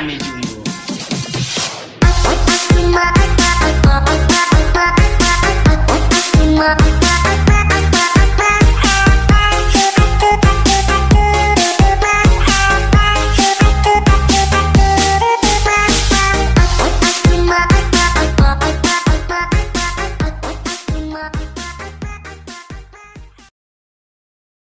kami you.